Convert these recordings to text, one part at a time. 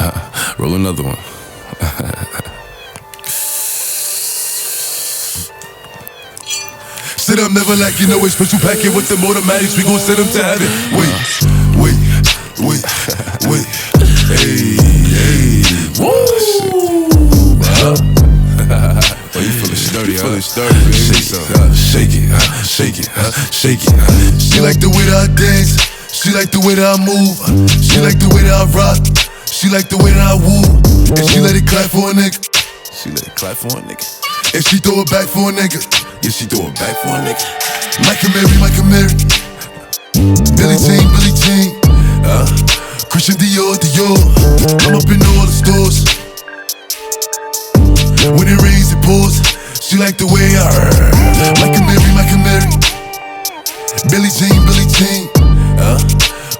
Roll another one. Sit up, never like you know it's special packet with them automatics. We gon' send them to heaven. Wait, wait, wait, wait. Hey, hey. Woo! oh, you feeling sturdy, You huh? feeling sturdy, baby. Uh, shake it, huh? shake it, huh? shake it, huh? shake it. She like the way that I dance. She like the way that I move. She like the way that I rock. She like the way that I woo. And she let it clap for a nigga. She let it clap for a nigga. And she throw it back for a nigga. Yeah, she throw it back for a nigga. Mike Amiri, Mike Amiri. Billie Jean, Billie Jean. Uh, Christian Dior, Dior. I'm up in all the stores. When it rains, it pours. She like the way I Mike Amiri, Mike Amiri. Billie Jean, Billie Jean. Uh,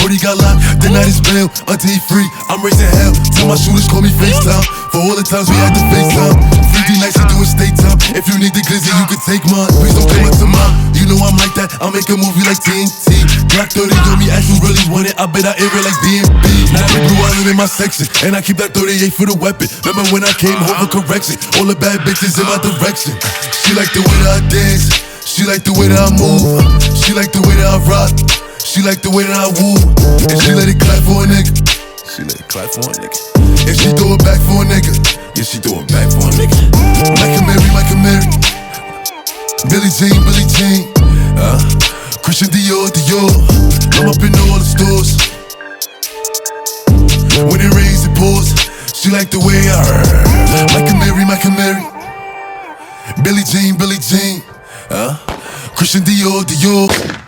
Brody got locked, the night bail. Until he free, I'm raising hell. Tell my shooters call me FaceTime. For all the times we had to FaceTime. 50 nights to do a state time. If you need the glizzy, you can take mine. Please don't come up to mine. You know I'm like that. I'll make a movie like TNT. Black 30 on me, ask you really want it. I bet I air it like DMB. Now the blue island in my section. And I keep that 38 for the weapon. Remember when I came home for correction? All the bad bitches in my direction. She like the way that I dance. She like the way that I move. She like the way that I rock. She like the way that I woo. And she let it clap for a nigga. She let it clap for a nigga. And she throw it back for a nigga. Yeah, she throw it back for a nigga. And Mary, and Mary. Billie Jean, Billie Jean. Uh, Christian Dior, Dior. I'm up in all the stores. When it rains, it pours. She like the way I Mike Amiri, and Mary. Billie Jean, Billie Jean. Uh, Christian Dior, Dior.